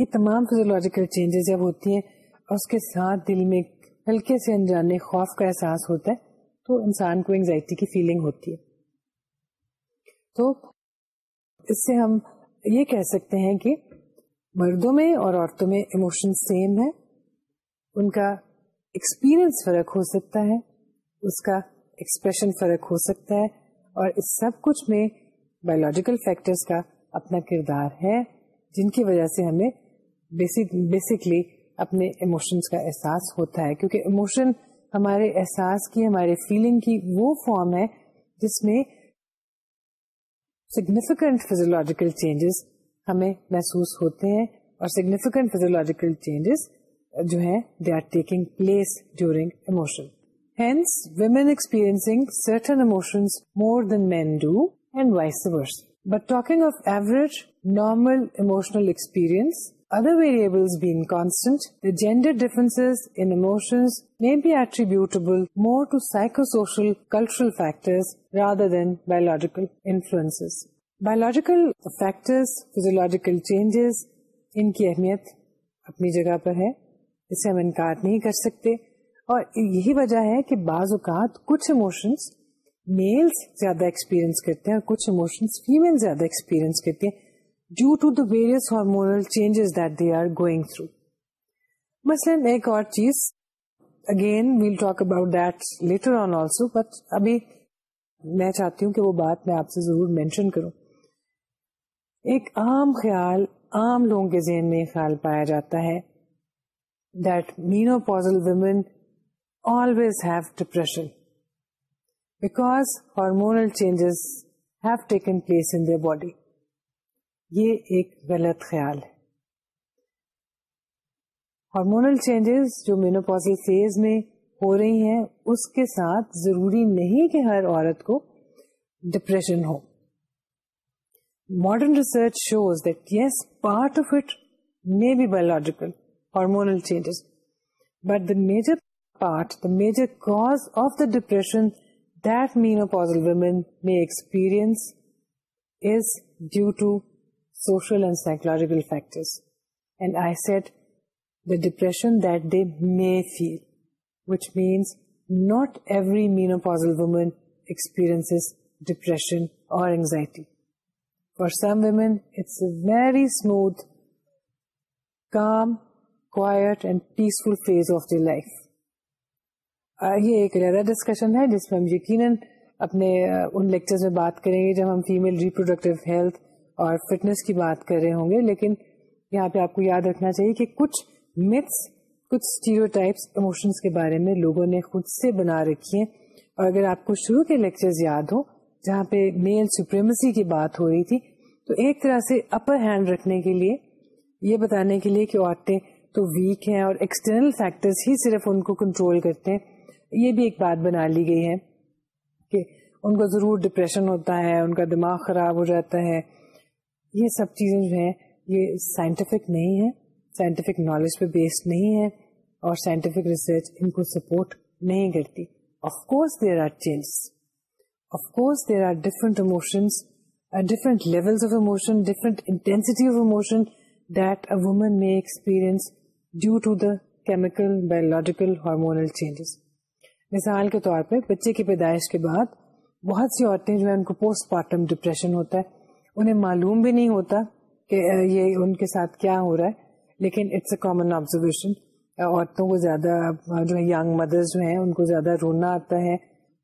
یہ تمام فیزولوجیکل چینجز جب ہوتی ہیں اور اس کے ساتھ دل میں ہلکے سے انجانے خوف کا احساس ہوتا ہے تو انسان کو انگزائٹی کی فیلنگ ہوتی ہے تو اس سے ہم یہ کہہ سکتے ہیں کہ مردوں میں اور عورتوں میں اموشن سیم ہے ان کا ایکسپیرئنس فرق ہو سکتا ہے اس کا ایکسپریشن فرق ہو سکتا ہے اور اس سب کچھ میں بایولوجیکل فیکٹرس کا اپنا کردار ہے جن کی وجہ سے ہمیں بیسکلی اپنے ایموشنس کا احساس ہوتا ہے کیونکہ اموشن ہمارے احساس کی ہمارے فیلنگ کی وہ فارم ہے جس میں سگنیفیکینٹ فیزولوجیکل چینجز ہمیں محسوس ہوتے ہیں اور سیگنیفیکینٹ فیزولوجیکل چینجز جو ہیں they are taking place during emotion hence women experience certain emotions more than men do and vice versa but talking of average normal emotional experience variables being constant, the gender differences in emotions may be attributable more to psychosocial cultural factors rather than biological influences. Biological factors physiological changes ان کی اہمیت اپنی جگہ پر ہے اس سے ہم انکار نہیں کر سکتے اور یہی وجہ ہے کہ بعض اوقات کچھ اموشنس میلس زیادہ ایکسپیرئنس کرتے ہیں اور کچھ اموشنس فیمل زیادہ ایکسپیرئنس کرتے ہیں due to the various hormonal changes that they are going through مثلاً ایک اور چیز again we'll talk about that later on also but ابھی میں چاہتی ہوں کہ وہ بات میں آپ سے ضرور مینشن کروں ایک عام خیال عام لوگوں کے ذہن میں خیال پایا جاتا ہے menopausal women always hormonal changes have taken place in body یہ ایک غلط خیال ہے ہارمونل چینجز جو مینوپوزل فیز میں ہو رہی ہیں اس کے ساتھ ضروری نہیں کہ ہر عورت کو ڈپریشن ہو modern research shows that yes, part of it may be biological, hormonal changes, but the major part, the major cause of the depression that menopausal women may experience is due to social and psychological factors. And I said the depression that they may feel, which means not every menopausal woman experiences depression or anxiety. Very smooth کام کو life یہ ایک علیحدہ discussion ہے جس میں ہم یقیناً اپنے uh, ان لیکچرز میں بات کریں گے جب ہم فیمل ریپروڈکٹیو ہیلتھ اور فٹنس کی بات کر رہے ہوں گے لیکن یہاں پہ آپ کو یاد رکھنا چاہیے کہ کچھ متس کچھ اسٹیریو ٹائپس پروموشنس کے بارے میں لوگوں نے خود سے بنا رکھی ہیں اور اگر آپ کو شروع کے لیکچرز یاد ہوں جہاں پہ میل سپریمسی کی بات ہو رہی تھی تو ایک طرح سے اپر ہینڈ رکھنے کے لیے یہ بتانے کے لیے کہ عورتیں تو ویک ہیں اور ایکسٹرنل فیکٹرز ہی صرف ان کو کنٹرول کرتے ہیں یہ بھی ایک بات بنا لی گئی ہے کہ ان کو ضرور ڈپریشن ہوتا ہے ان کا دماغ خراب ہو جاتا ہے یہ سب چیزیں جو ہیں یہ سائنٹیفک نہیں ہے سائنٹیفک نالج پہ بیسڈ نہیں ہے اور سائنٹیفک ریسرچ ان کو سپورٹ نہیں کرتی of course there are changes different level of emotions due to the chemical biological hormonal changes مثال کے طور پہ بچے کی پیدائش کے بعد بہت سی عورتیں جو ہیں ان کو پوسٹ پارٹم ڈپریشن ہوتا ہے انہیں معلوم بھی نہیں ہوتا کہ یہ ان کے ساتھ کیا ہو رہا ہے لیکن اٹس اے کامن آبزرویشن عورتوں کو زیادہ جو ہے یگ مدرس جو ہیں ان کو زیادہ رونا آتا ہے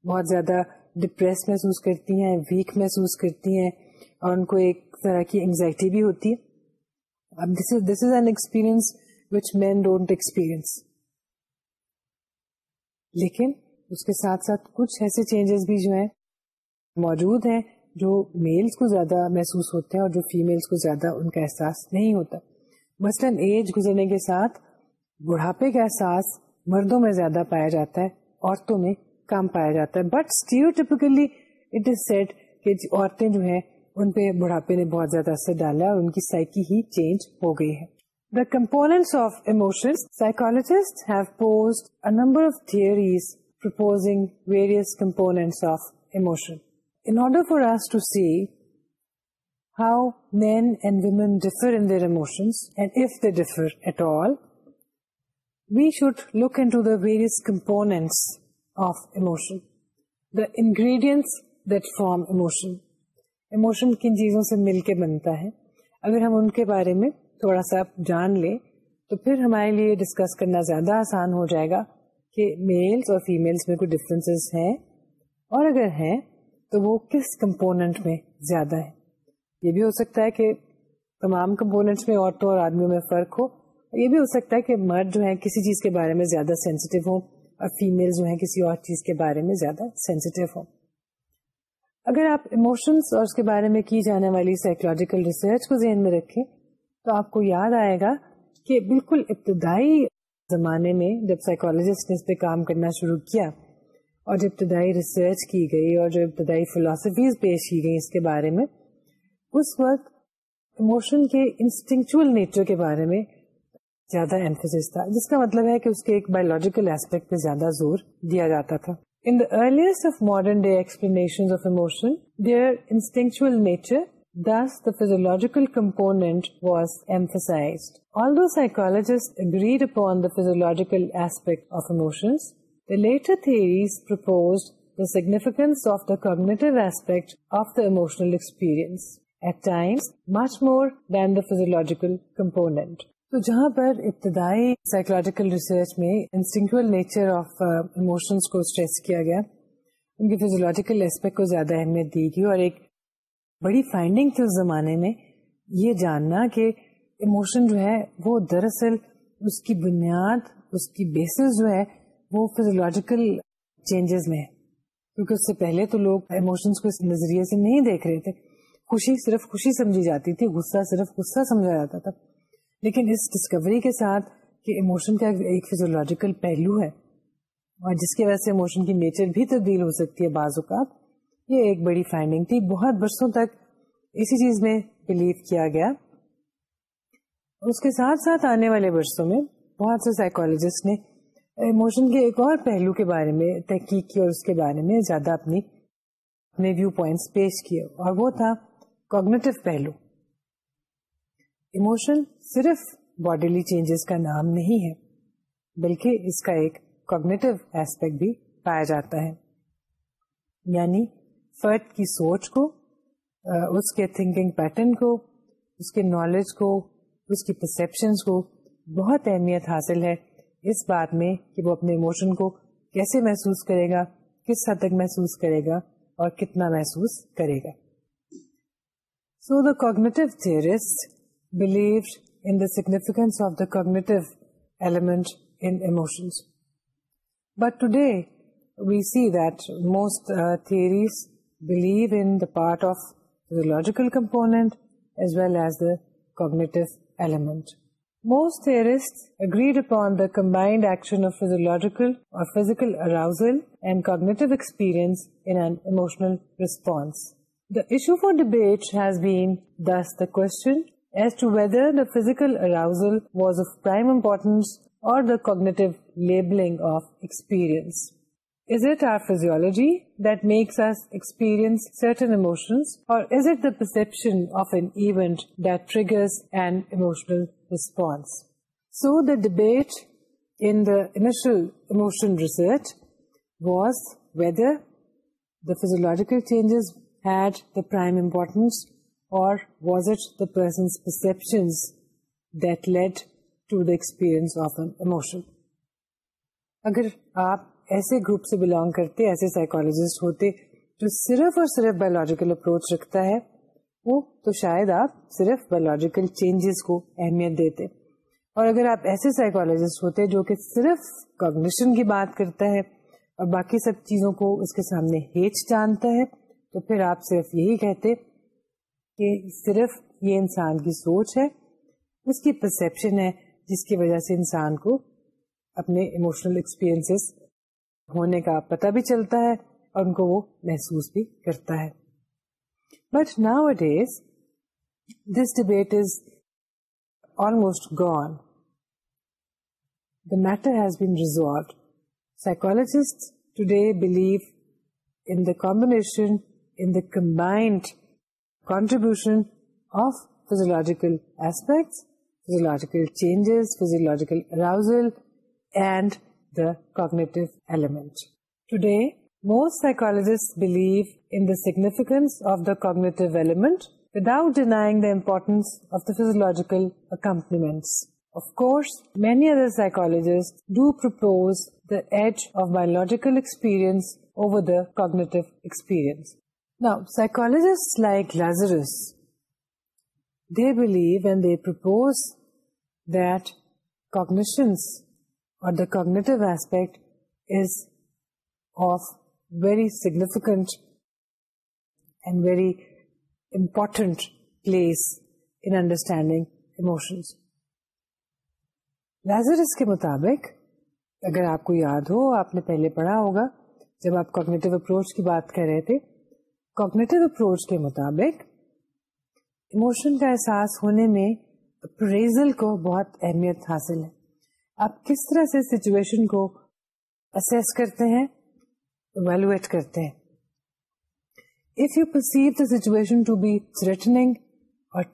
بہت زیادہ ڈپریس محسوس کرتی ہیں ویک محسوس کرتی ہیں اور ان کو ایک طرح کی انگزائٹی بھی ہوتی ہے اب this this is is an experience experience which men don't لیکن اس کے ساتھ ساتھ کچھ ایسے چینجز بھی جو ہیں موجود ہیں جو میلز کو زیادہ محسوس ہوتے ہیں اور جو فیمیلز کو زیادہ ان کا احساس نہیں ہوتا مثلاً ایج گزرنے کے ساتھ بڑھاپے کا احساس مردوں میں زیادہ پایا جاتا ہے عورتوں میں کام پایا جاتا ہے بٹ اسٹیپلی اٹ از سیٹ کہ جی عورتیں جو ہیں ان پہ بڑھاپے نے بہت زیادہ اثر ڈالا اور ان کی سائکل ہی چینج ہو گئی ہے the components of emotion psychologist have pose number of proposing various components of emotion in order for us to see how men and women differ in emotions and if they differ at all we should look into the various components of emotion the ingredients that form emotion emotion کن چیزوں سے مل کے بنتا ہے اگر ہم ان کے بارے میں تھوڑا سا جان لیں تو پھر ہمارے لیے ڈسکس کرنا زیادہ آسان ہو جائے گا کہ میلس اور فیملس میں کوئی ڈفرینسز ہیں اور اگر ہیں تو وہ کس کمپوننٹ میں زیادہ ہے یہ بھی ہو سکتا ہے کہ تمام کمپوننٹس میں عورتوں اور آدمیوں میں فرق ہو یہ بھی ہو سکتا ہے کہ مرد جو ہیں کسی چیز کے بارے میں زیادہ سینسیٹیو ہوں اور فیمل جو ہیں کسی اور چیز کے بارے میں زیادہ سینسیٹیو ہوں اگر آپ ایموشنس اور اس کے بارے میں کی جانے والی سائیکولوجیکل ریسرچ کو ذہن میں رکھیں تو آپ کو یاد آئے گا کہ بالکل ابتدائی زمانے میں جب سائیکولوجسٹ نے اس پہ کام کرنا شروع کیا اور جو ابتدائی ریسرچ کی گئی اور جو ابتدائی فلاسفیز پیش کی گئی اس کے بارے میں اس وقت ایموشن کے انسٹنکچل نیچر کے بارے میں زیادہ emphasis تھا جس کا مطلب ہے کہ اس کے ایک بایولوجیکل ایسپیکٹ پہ زیادہ زور دیا جاتا تھا in the earliest of modern day explanation of emotion their instinctual nature Thus, the physiological component was emphasized. Although psychologists agreed upon the physiological aspect of emotions, the later theories proposed the significance of the cognitive aspect of the emotional experience, at times much more than the physiological component. تو جہاں پر ابتدائی psychological research میں instinctual nature of emotions کو stress کیا گیا ان کے physiological aspect کو زیادہ اہمیت دی گئی اور ایک بڑی فائنڈنگ تھی اس زمانے میں یہ جاننا کہ ایموشن جو ہے وہ دراصل اس کی بنیاد اس کی بیسز جو ہے وہ فیزولوجیکل چینجز میں ہے کیونکہ اس سے پہلے تو لوگ ایموشنس کو اس نظریے سے نہیں دیکھ رہے تھے خوشی صرف خوشی سمجھی جاتی تھی غصہ صرف غصہ سمجھا جاتا تھا لیکن اس ڈسکوری کے ساتھ کہ اموشن کا ایک فیزولوجیکل پہلو ہے اور جس کی وجہ سے اموشن کی نیچر بھی تبدیل ہو سکتی ہے بعض اوقات یہ ایک بڑی فائنڈنگ تھی بہت برسوں تک اسی چیز میں بلیو کیا گیا اس کے ساتھ ساتھ آنے والے برسوں میں بہت سے سائیکولوجسٹ نے ایموشن کے ایک اور پہلو کے بارے میں تحقیق کی اور اس کے بارے میں زیادہ اپنی اپنے ویو پوائنٹس پیش کیے اور وہ تھا کوگنیٹو پہلو ایموشن صرف باڈیلی چینجز کا نام نہیں ہے بلکہ اس کا ایک کوگنیٹو ایسپیکٹ بھی پایا جاتا ہے یعنی فرد کی سوچ کو اس کے تھنکنگ پیٹرن کو اس کے نالج کو اس کی پرسپشنس کو بہت اہمیت حاصل ہے اس بات میں کہ وہ اپنے ایموشن کو کیسے محسوس کرے گا کس حد تک محسوس کرے گا اور کتنا محسوس کرے گا so the cognitive theorist believe significance of the cognitive element but today we see the theorists believe part of physiological element most agreed upon the combined action of physical اور as to whether physical arousal was of prime importance اورجی دیکھ us experience certain emotions اور so the debate in the social emotion research was whether the physiological changes had the prime importance what پر اگر آپ ایسے group سے belong کرتے ایسے psychologist ہوتے جو صرف اور صرف بایولوجیکل اپروچ رکھتا ہے وہ تو شاید آپ صرف بایولوجیکل چینجز کو اہمیت دیتے اور اگر آپ ایسے سائکالوجیسٹ ہوتے جو کہ صرف کامشن کی بات کرتا ہے اور باقی سب چیزوں کو اس کے سامنے ہیچ جانتا ہے تو پھر آپ صرف یہی کہتے کہ صرف یہ انسان کی سوچ ہے اس کی پرسپشن ہے جس کی وجہ سے انسان کو اپنے اموشنل ایکسپیرئنس ہونے کا پتہ بھی چلتا ہے اور ان کو وہ محسوس بھی کرتا ہے بٹ نا it is this debate is almost gone the matter has been resolved psychologist today believe in the combination in the combined contribution of physiological aspects, physiological changes, physiological arousal, and the cognitive element. Today, most psychologists believe in the significance of the cognitive element without denying the importance of the physiological accompaniments. Of course, many other psychologists do propose the edge of biological experience over the cognitive experience. نا psychologist like Lazarus they believe and they propose that cognitions اور the cognitive significant and very important place understanding emotions Lazarus کے مطابق اگر آپ کو یاد ہو آپ نے پہلے پڑھا ہوگا جب آپ کوگنیٹو اپروچ کی بات کر رہے تھے کوگنیٹو اپروچ کے مطابق کا احساس ہونے میں اپریزل کو بہت اہمیت حاصل ہے آپ کس طرح سے سچویشن کو اسیس کرتے کرتے ہیں ہیں evaluate situation to be threatening اور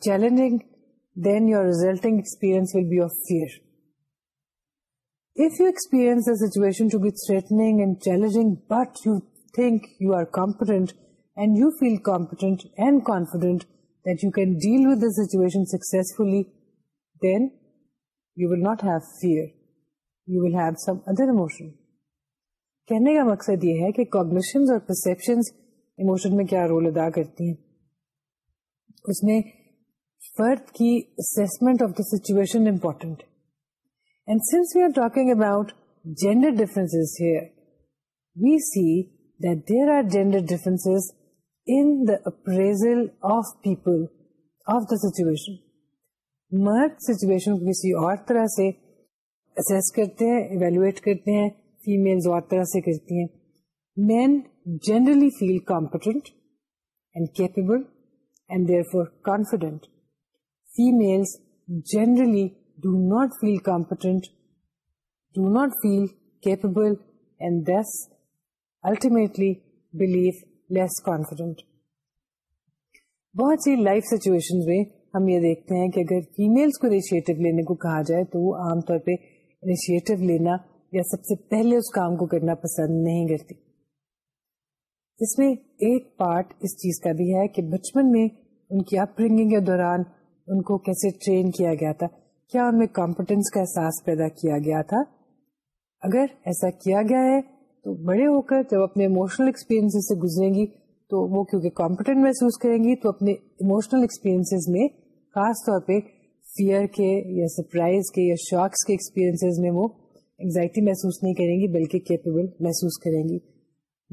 situation to be threatening and challenging but you think you are competent and you feel situation and confident that you can deal fear. Situation will then you will emotion. Fear کا مقصد یہ ہے کہ cognition اور میں کیا role ادا کرتی ہیں اس میں فرد کی of the situation important and since we are talking about gender difference here we see that there are gender difference in the the appraisal of of people situation مرد سچویشن کو کسی اور طرح سے اسیس کرتے ہیں ایویلویٹ کرتے ہیں فیمیلز اور طرح سے کرتی ہیں men generally feel competent and capable and therefore confident females generally do not feel competent do not feel capable and this ultimately believe confident. بہت سی لائف سچویشن میں ہم یہ دیکھتے ہیں کہ اگر کو کو انیشیٹو لینے کہا جائے تو وہ عام طور پہ انیشیٹو لینا یا سب سے پہلے اس کام کو کرنا پسند نہیں کرتی اس میں ایک پارٹ اس چیز کا بھی ہے کہ بچپن میں ان کی اپ برنگنگ کے دوران ان کو کیسے ٹرین کیا گیا تھا کیا ان میں کمپٹنس کا احساس پیدا کیا گیا تھا اگر ایسا کیا گیا ہے تو بڑے ہو کر جب اپنے اموشنل ایکسپیرئنس سے گزریں گی تو وہ کیونکہ کمپٹنٹ محسوس کریں گی تو اپنے اموشنل میں خاص طور پہ فیئر کے یا سرپرائز کے یا شاکس کے ایکسپیرینس میں وہ انگزائٹی محسوس نہیں کریں گی بلکہ کیپیبل محسوس کریں گی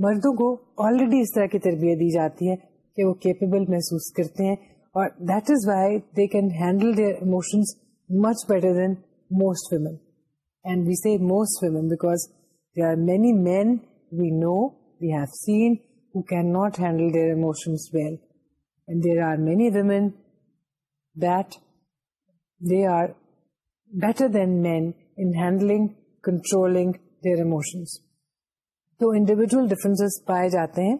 مردوں کو آلریڈی اس طرح کی تربیت دی جاتی ہے کہ وہ کیپیبل محسوس کرتے ہیں اور that is why they can handle their emotions much better than most women and we see most women because there are many men we know we've seen how to handle their than handling control their emotions تو individual difference پائے جاتے ہیں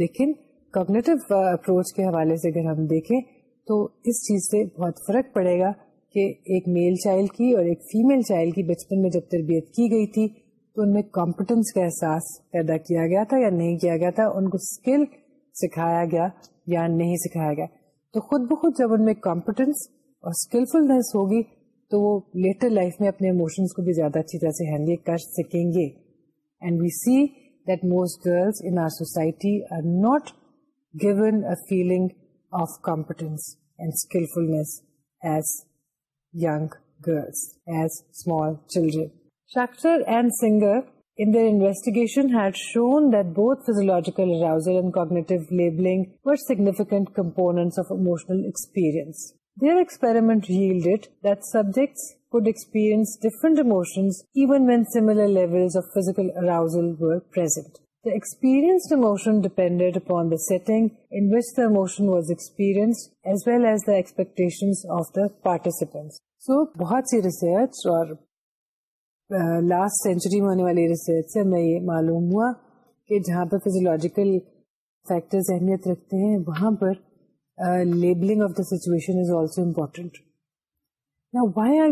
لیکن کمپنیٹو approach کے حوالے سے اگر ہم دیکھیں تو اس چیز سے بہت فرق پڑے گا کہ ایک میل چائلڈ کی اور ایک فیمل چائلڈ کی بچپن میں جب تربیت کی گئی تھی ان میں کمپٹنس کا احساس پیدا کیا گیا تھا یا نہیں کیا گیا تھا ان کو اسکل سکھایا گیا یا نہیں سکھایا گیا تو خود بخود جب ان میں کمپٹنس اور ہوگی تو وہ لیٹر لائف میں اپنے اموشنس کو بھی زیادہ اچھی طرح سے ہینڈل کر سکیں گے and we see that most girls in our society are not given a feeling of competence and as young girls as small children depended upon the setting was ایسپ as well as the expectance participants so بہت سی research اور last century میں ہونے والی research سے ہمیں یہ معلوم ہوا کہ جہاں پر فزیولوجیکل فیکٹرز اہمیت رکھتے ہیں وہاں پر labelling of the situation is also important why are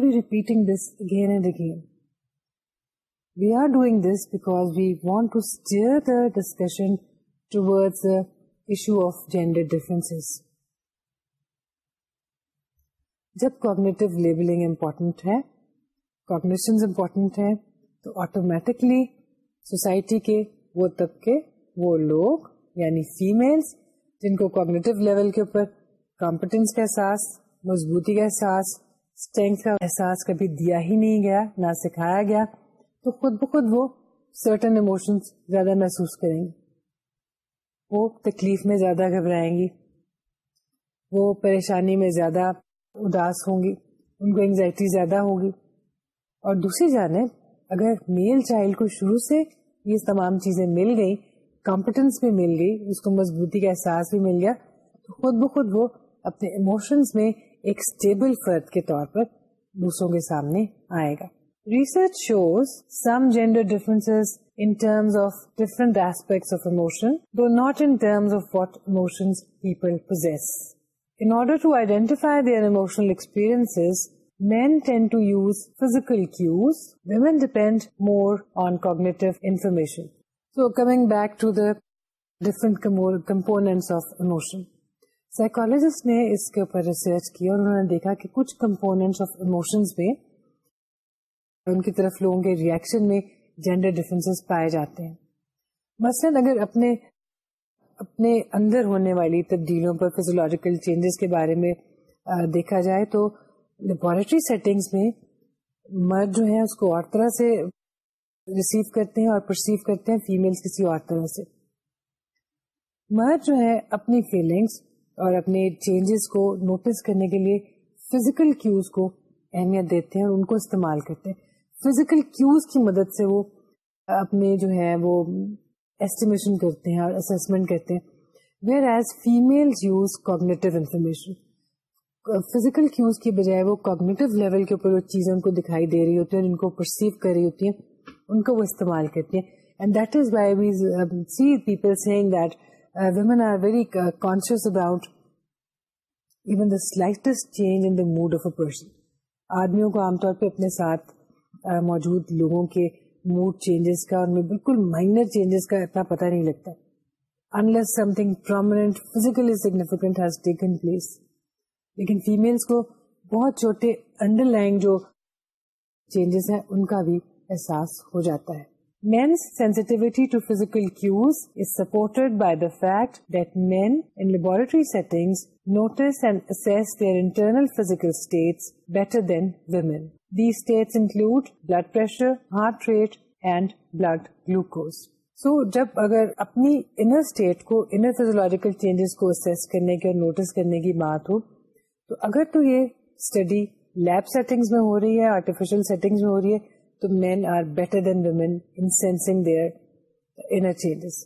we are doing this because we want to steer the discussion to issue of gender difference جب کوگنیٹو لیبلنگ امپورٹنٹ ہے امپورٹنٹ ہیں تو automatically society کے وہ طبقے وہ لوگ یعنی فیمیلس جن کو کوگنیٹو لیول کے اوپر کمپٹینس کا احساس مضبوطی کا احساس کا احساس کبھی دیا ہی نہیں گیا نہ سکھایا گیا تو خود بخود وہ سرٹن ایموشنس زیادہ محسوس کریں گی وہ تکلیف میں زیادہ گھبرائیں گی وہ پریشانی میں زیادہ اداس ہوں گی ان کو انگزائٹی زیادہ ہوگی اور دوسری جانب اگر میل چائلڈ کو شروع سے یہ تمام چیزیں مل گئی کمپٹنس بھی مل گئی اس کو مضبوطی کا احساس بھی مل گیا تو خود بخود وہ اپنے ایموشنز میں ایک اسٹیبل فرد کے طور پر دوسروں کے سامنے آئے گا research shows some gender difference in terms of different aspects of emotion though not in terms of what emotions people possess in order to identify their emotional experiences men tend to use physical cues women depend more on cognitive information so coming back to the different components of emotion psychologist نے اس کے اوپر research کی اور انہوں نے دیکھا کہ کچھ کمپوننٹ آف اموشنس میں ان کی طرف لوگوں کے ریئیکشن میں جینڈر ڈفرینس پائے جاتے ہیں مثلاً اگر اپنے اپنے اندر ہونے والی تبدیلیوں پر فیزولوجیکل چینجز کے بارے میں دیکھا جائے تو لیبوریٹری سیٹنگس میں مرد جو ہے اس کو اور طرح سے ریسیو کرتے ہیں اور پرسیو کرتے ہیں فیمیلس کسی اور طرح سے مرد جو ہے اپنی فیلنگس اور اپنے چینجز کو نوٹس کرنے کے لیے فزیکل کیوز کو اہمیت دیتے ہیں اور ان کو استعمال کرتے ہیں فزیکل کیوز کی مدد سے وہ اپنے جو ہے وہ ایسٹیمیشن کرتے ہیں اور اسسمنٹ کرتے ہیں whereas female use cognitive information physical cues کی بجائے وہ کاگنیٹو لیول کے اوپر وہ چیزیں ان کو دکھائی دے رہی ہوتی ہیں اور ان کو پرسیو کر رہی ہوتی ہیں ان کو وہ استعمال کرتی ہیں and that is why we see people seeing that women are very conscious about even the slightest change in the mood of a person آدمیوں کو عام طور پہ اپنے ساتھ uh, موجود لوگوں کے موڈ چینجز کا ان میں بالکل مائنر چینجز کا اتنا پتہ نہیں لگتا unless something prominent physically significant has taken place لیکن فیملس کو بہت چھوٹے انڈر لائن جو چینجز ہیں ان کا بھی احساس ہو جاتا ہے men's sensitivity to cues is supported by the fact men in laboratory notice and their internal physical states better than women these states include blood pressure heart rate and blood glucose so جب اگر اپنی inner state کو inner physiological changes کو assess کرنے کی اور notice کرنے کی بات ہو تو اگر تو یہ اسٹڈی لیب سیٹنگ میں ہو رہی ہے آرٹیفیشل سیٹنگ میں ہو رہی ہے تو men are better than women in sensing their inner changes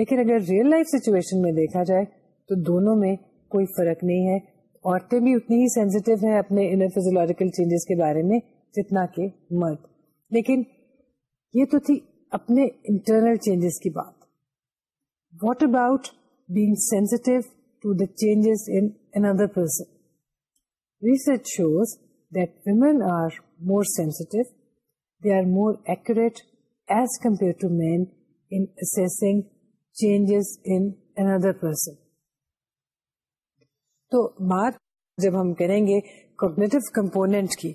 لیکن اگر ریئل لائف سچویشن میں دیکھا جائے تو دونوں میں کوئی فرق نہیں ہے عورتیں بھی اتنی ہی سینسٹیو ہیں اپنے انر فیزولوجیکل چینجز کے بارے میں جتنا کہ مرد لیکن یہ تو تھی اپنے انٹرنل چینجز کی بات what about being sensitive to the changes in another person. Research shows that women are more sensitive, they are more accurate as compared to men in assessing changes in another person. تو بات جب ہم کریں گے cognitive component کی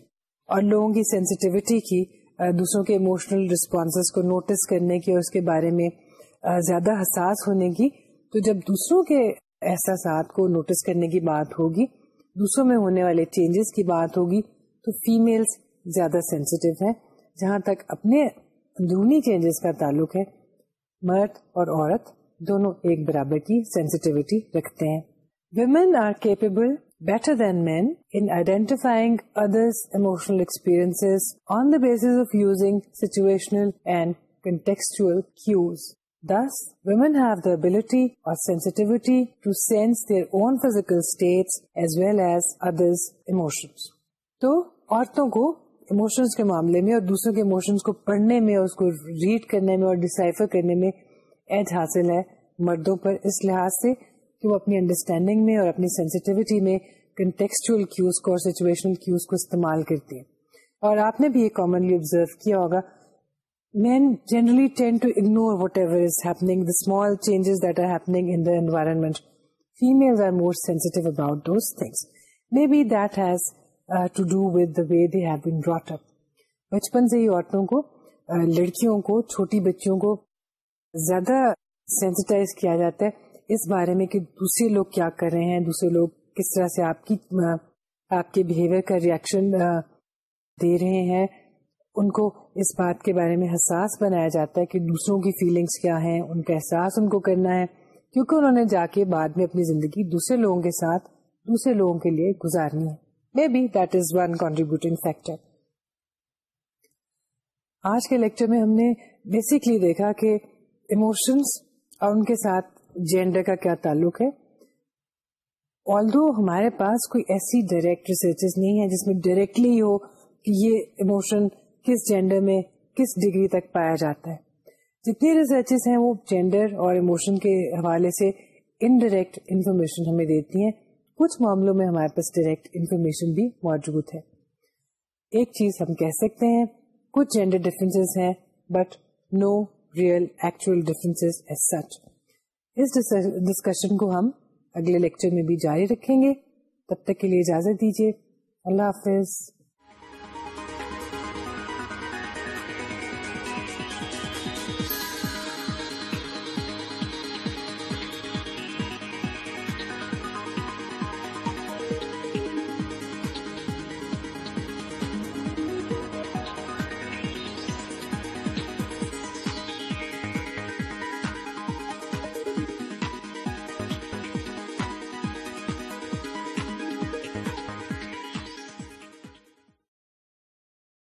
اور لوگوں کی سینسیٹیوٹی کی دوسروں کے اموشنل ریسپانسز کو نوٹس کرنے کی اور اس کے بارے میں زیادہ حساس ہونے کی تو جب دوسروں کے احساسات کو نوٹس کرنے کی بات ہوگی دوسروں میں ہونے والے چینجز کی بات ہوگی تو فیمل زیادہ سینسیٹیو ہے جہاں تک اپنے اندرونی چینجز کا تعلق ہے مرد اور عورت دونوں ایک برابر کی سینسٹیوٹی رکھتے ہیں women are capable better than men identifying other emotional experience on the basis of using situational and contextual cues Thus, women have the ability or sensitivity to sense their own physical states as well as others' emotions. So, عورتوں کو emotions کے معاملے میں اور دوسروں کے emotions کو پڑھنے میں اور اس کو ریڈ کرنے میں اور ڈسائفر کرنے میں ایج حاصل ہے مردوں پر اس لحاظ سے کہ وہ اپنی انڈرسٹینڈنگ میں اور اپنی سینسیٹیوٹی میں کنٹیکسچل کیوز کو اور سچویشنل کیوز کو استعمال کرتی ہیں اور آپ نے بھی یہ کامنلی آبزرو کیا ہوگا مین uh, عورتوں کو لڑکیوں کو چھوٹی بچیوں کو زیادہ سینسٹائز کیا جاتا ہے اس بارے میں کہ دوسرے لوگ کیا کر رہے ہیں دوسرے لوگ کس طرح سے آپ کی آپ کے بہیویئر کا ریاشن دے رہے ہیں ان کو اس بات کے بارے میں حساس بنایا جاتا ہے کہ دوسروں کی فیلنگس کیا ہیں ان کا احساس ان کو کرنا ہے کیونکہ انہوں نے جا کے بعد میں اپنی زندگی دوسرے لوگوں کے ساتھ دوسرے لوگوں کے لیے گزارنی ہے may be that is one factor آج کے لیکچر میں ہم نے بیسکلی دیکھا کہ ایموشنس اور ان کے ساتھ جینڈر کا کیا تعلق ہے آلڈو ہمارے پاس کوئی ایسی ڈائریکٹ ریسرچ نہیں ہے جس میں ڈائریکٹلی ہو کہ یہ ایموشن کس جینڈر میں کس ڈگری تک پایا جاتا ہے جتنی ریسرچز ہیں وہ جینڈر اور اموشن کے حوالے سے انڈائریکٹ انفارمیشن ہمیں دیتی ہیں کچھ معاملوں میں ہمارے پاس ڈائریکٹ انفارمیشن بھی موجود ہے ایک چیز ہم کہہ سکتے ہیں کچھ جینڈر ڈفرینس ہیں but no real actual as such us discussion کو ہم اگلے لیکچر میں بھی جاری رکھیں گے تب تک کے لیے اجازت دیجیے اللہ حافظ